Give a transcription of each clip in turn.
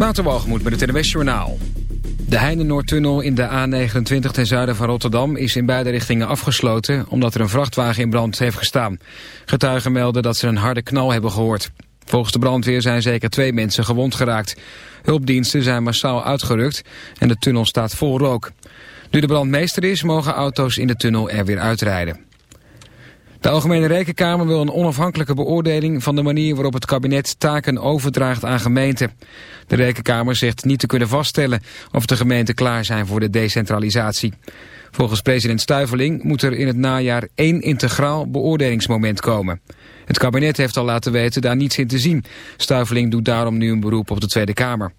Waterwalgemoed met het NWS Journaal. De Heinenoordtunnel in de A29 ten zuiden van Rotterdam is in beide richtingen afgesloten omdat er een vrachtwagen in brand heeft gestaan. Getuigen melden dat ze een harde knal hebben gehoord. Volgens de brandweer zijn zeker twee mensen gewond geraakt. Hulpdiensten zijn massaal uitgerukt en de tunnel staat vol rook. Nu de brandmeester is, mogen auto's in de tunnel er weer uitrijden. De Algemene Rekenkamer wil een onafhankelijke beoordeling van de manier waarop het kabinet taken overdraagt aan gemeenten. De Rekenkamer zegt niet te kunnen vaststellen of de gemeenten klaar zijn voor de decentralisatie. Volgens president Stuiveling moet er in het najaar één integraal beoordelingsmoment komen. Het kabinet heeft al laten weten daar niets in te zien. Stuiveling doet daarom nu een beroep op de Tweede Kamer.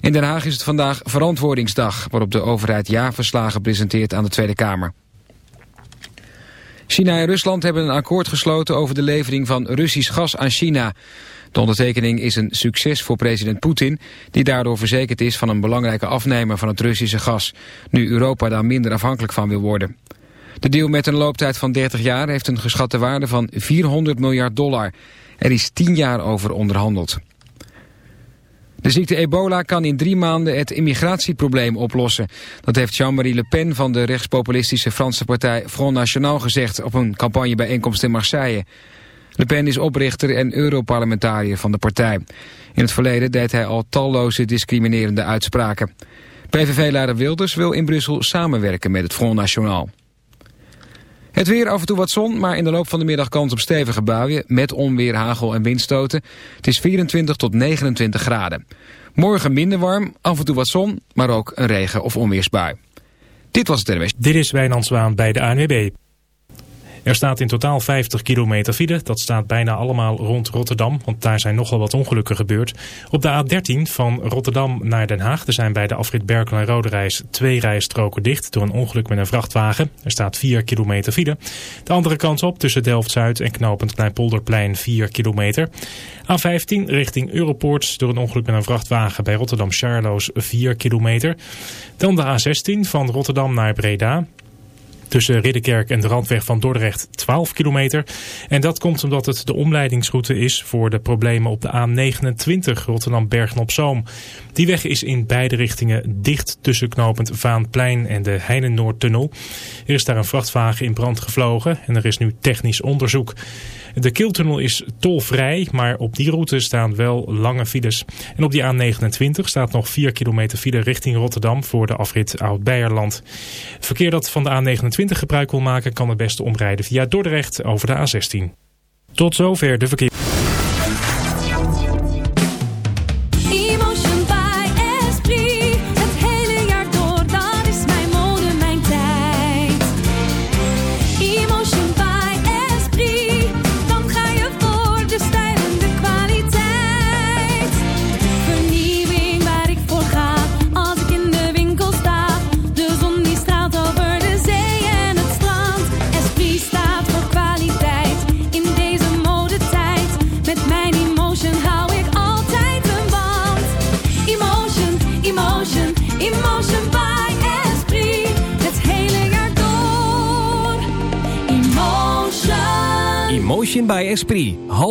In Den Haag is het vandaag verantwoordingsdag, waarop de overheid jaarverslagen presenteert aan de Tweede Kamer. China en Rusland hebben een akkoord gesloten over de levering van Russisch gas aan China. De ondertekening is een succes voor president Poetin... die daardoor verzekerd is van een belangrijke afnemer van het Russische gas... nu Europa daar minder afhankelijk van wil worden. De deal met een looptijd van 30 jaar heeft een geschatte waarde van 400 miljard dollar. Er is 10 jaar over onderhandeld. De ziekte ebola kan in drie maanden het immigratieprobleem oplossen. Dat heeft Jean-Marie Le Pen van de rechtspopulistische Franse partij Front National gezegd op een campagnebijeenkomst in Marseille. Le Pen is oprichter en Europarlementariër van de partij. In het verleden deed hij al talloze discriminerende uitspraken. PVV-leider Wilders wil in Brussel samenwerken met het Front National. Het weer af en toe wat zon, maar in de loop van de middag kans op stevige buien... met onweer, hagel en windstoten. Het is 24 tot 29 graden. Morgen minder warm, af en toe wat zon, maar ook een regen- of onweersbui. Dit was het NWS. Dit is Wijnand Zwaan bij de ANWB. Er staat in totaal 50 kilometer file. Dat staat bijna allemaal rond Rotterdam, want daar zijn nogal wat ongelukken gebeurd. Op de A13 van Rotterdam naar Den Haag. Er zijn bij de afrit Berkel en Roderijs twee rijstroken dicht door een ongeluk met een vrachtwagen. Er staat 4 kilometer file. De andere kant op tussen Delft-Zuid en knooppunt Kleinpolderplein 4 kilometer. A15 richting Europoort door een ongeluk met een vrachtwagen bij Rotterdam-Charloes 4 kilometer. Dan de A16 van Rotterdam naar Breda. Tussen Ridderkerk en de randweg van Dordrecht 12 kilometer. En dat komt omdat het de omleidingsroute is voor de problemen op de A29 Rotterdam-Bergen-op-Zoom. Die weg is in beide richtingen dicht tussen knopend Vaanplein en de Heinenoordtunnel. Er is daar een vrachtwagen in brand gevlogen en er is nu technisch onderzoek. De Kiltunnel is tolvrij, maar op die route staan wel lange files. En op die A29 staat nog 4 kilometer file richting Rotterdam voor de afrit Oud-Beierland. Verkeer dat van de A29 gebruik wil maken kan het beste omrijden via Dordrecht over de A16. Tot zover de verkeer.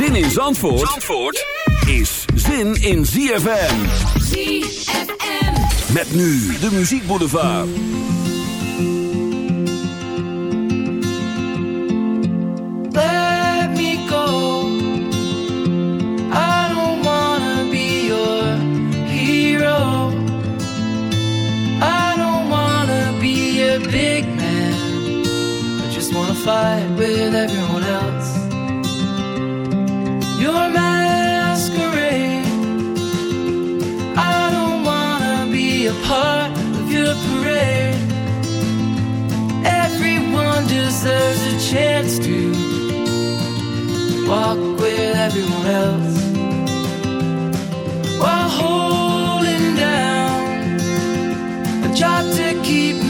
Zin in Zandvoort, Zandvoort yeah! is zin in ZFM. ZFM. Met nu de muziekboulevard. Let me go. I don't wanna be your hero. I don't wanna be a big man. I just wanna fight with everyone else. While holding down a job to keep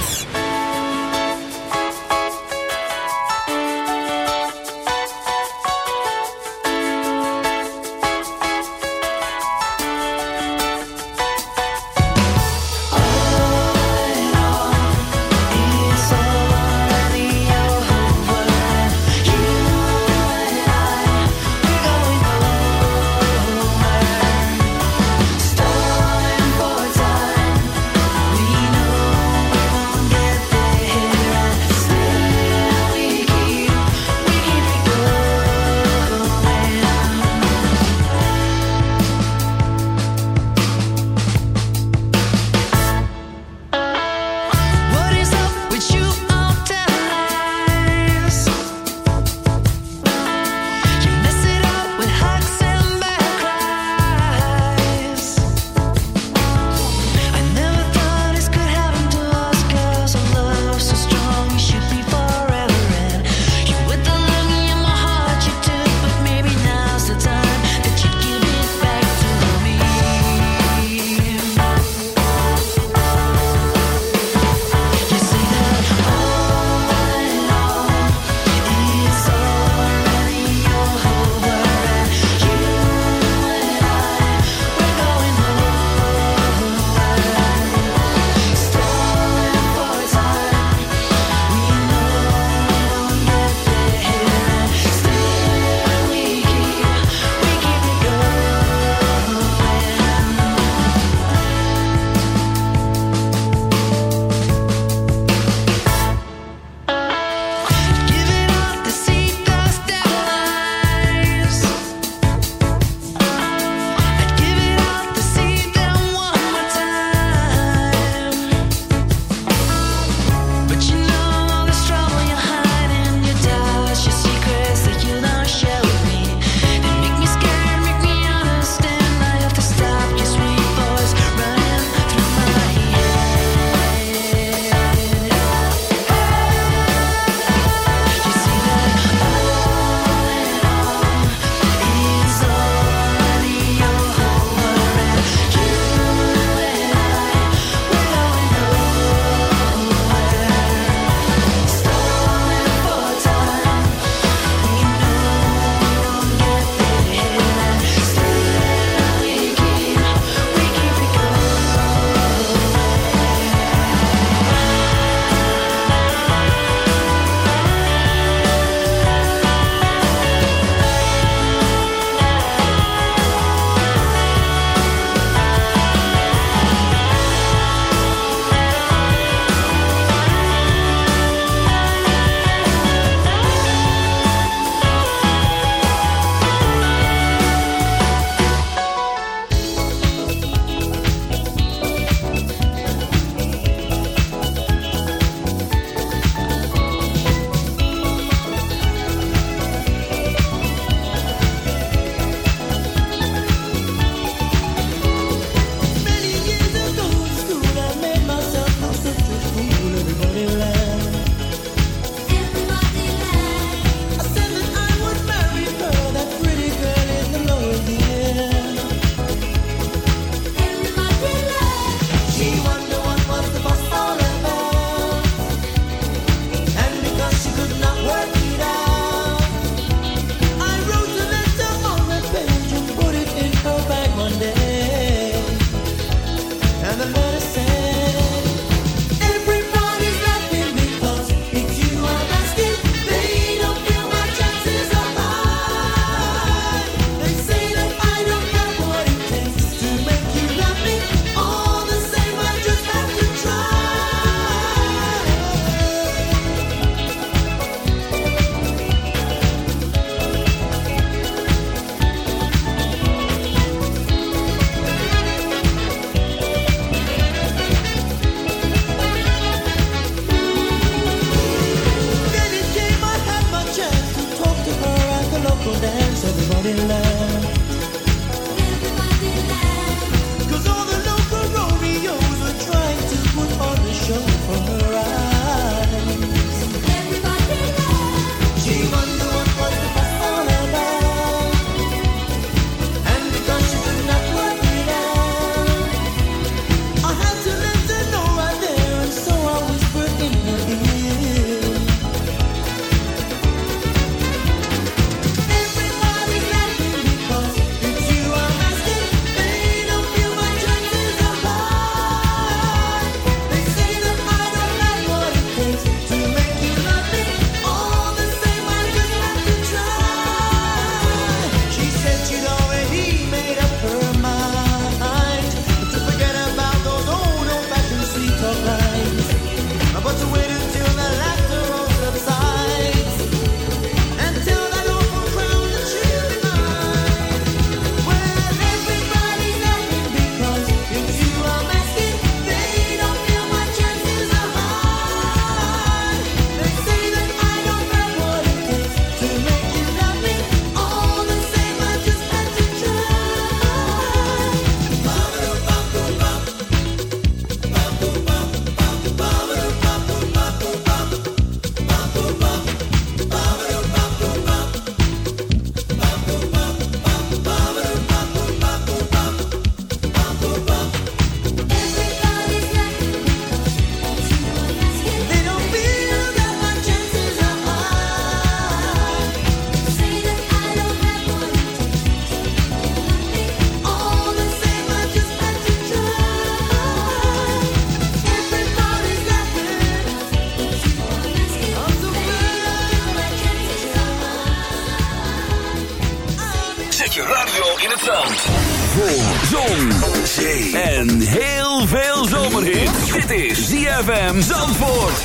ZFM Zandvoort.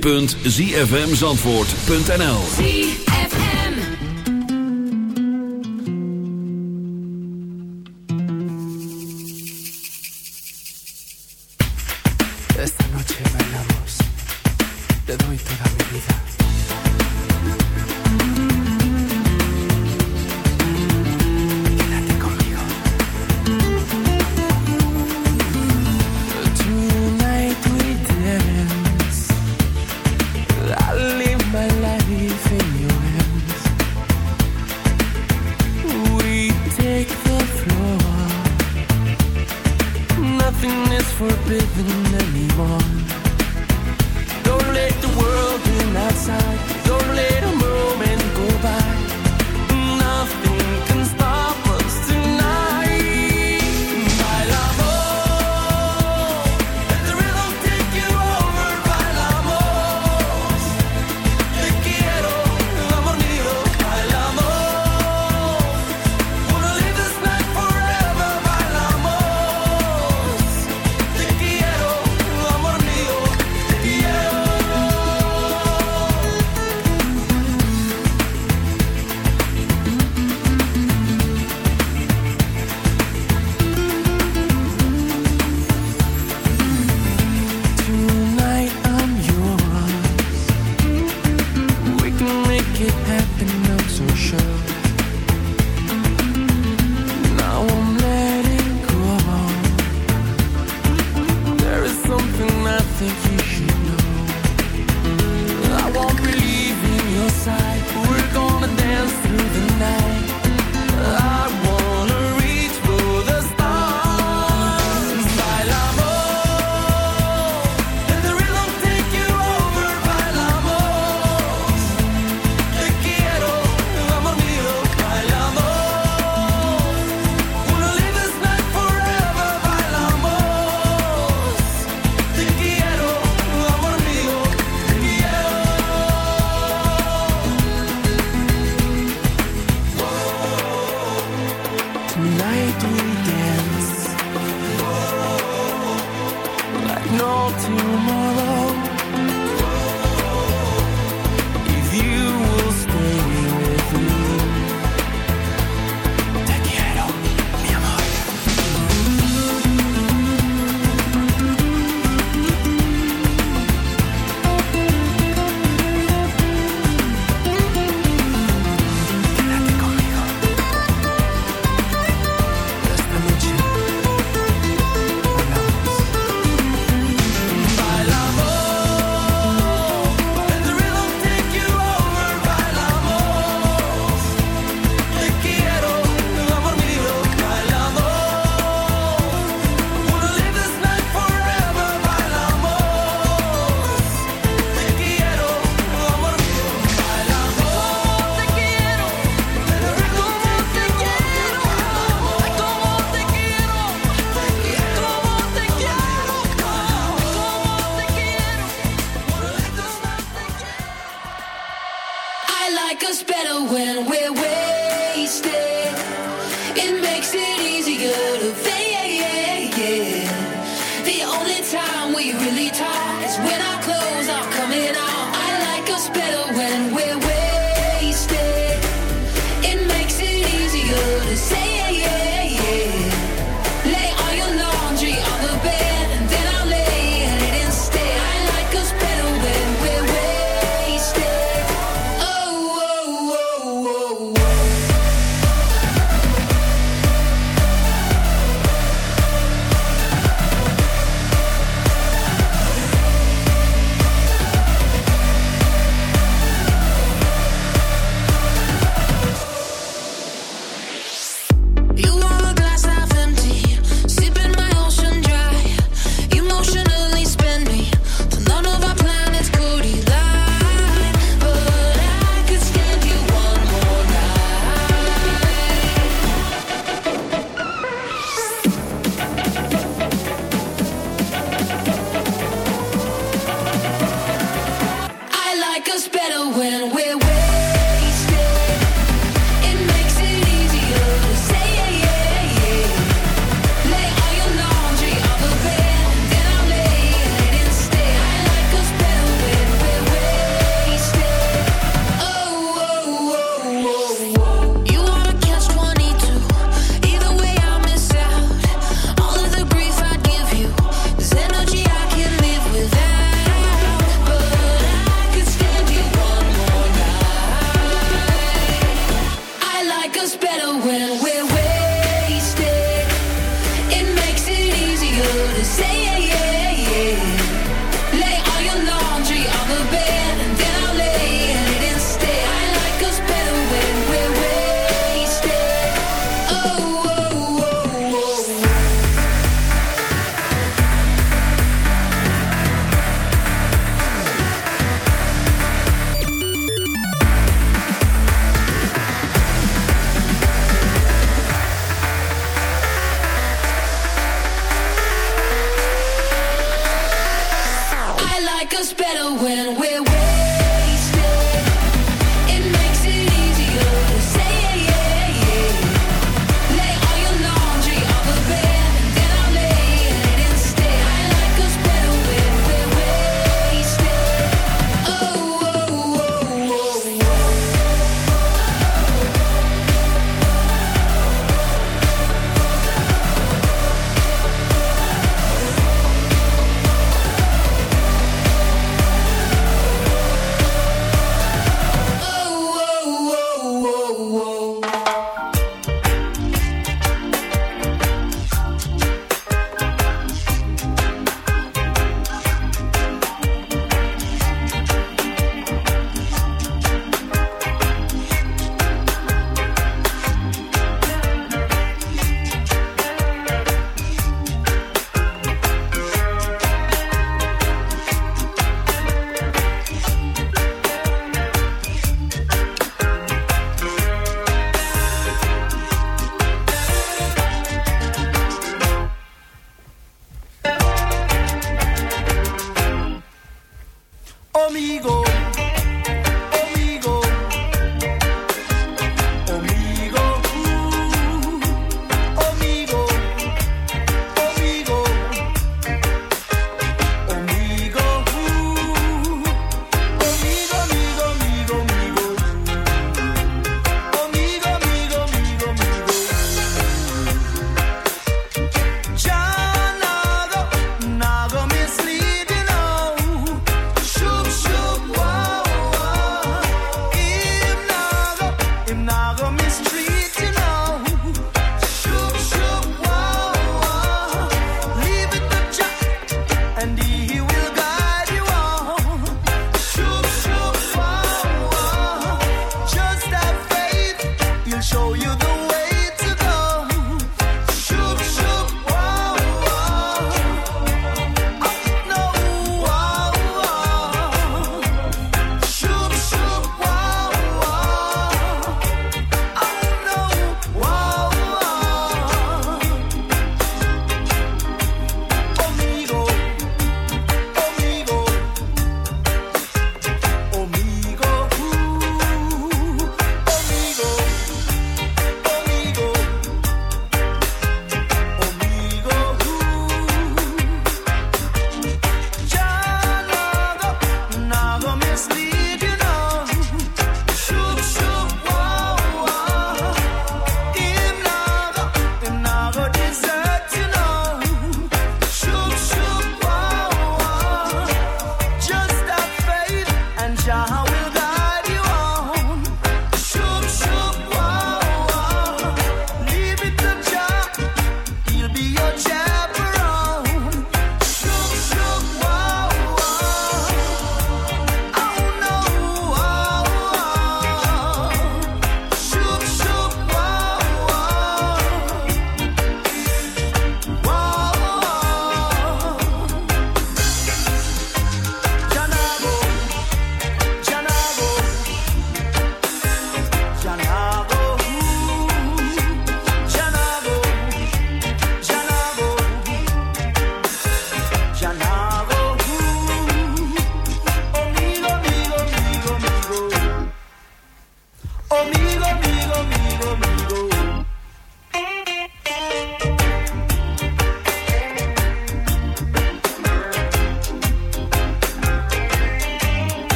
www.zfmzandvoort.nl Tonight we dance like no tomorrow.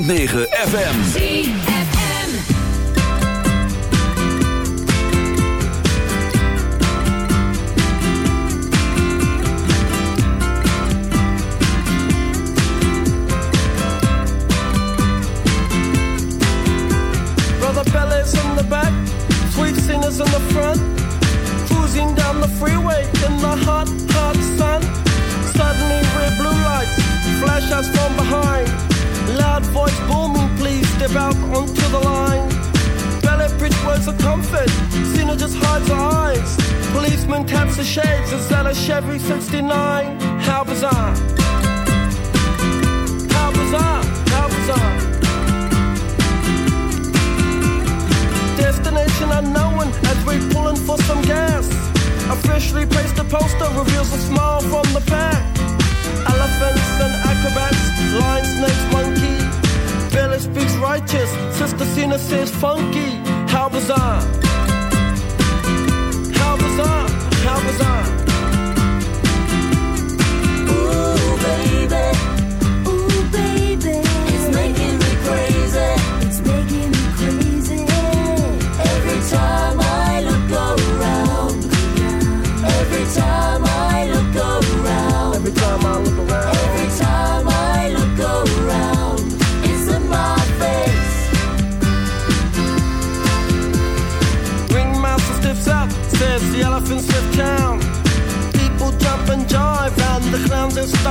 9. different types of shades. A Zella Chevy 69. How bizarre. How bizarre. How bizarre. Destination unknown as we pulling for some gas. Officially placed a poster reveals a smile from the back. Elephants and acrobats, lion, snakes, monkey. Village speaks righteous, Sister Cena says funky. How bizarre. help us on.